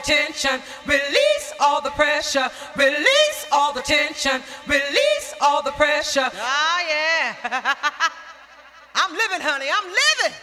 the tension, release all the pressure, release all the tension, release all the pressure. Ah, yeah. I'm living, honey, I'm living.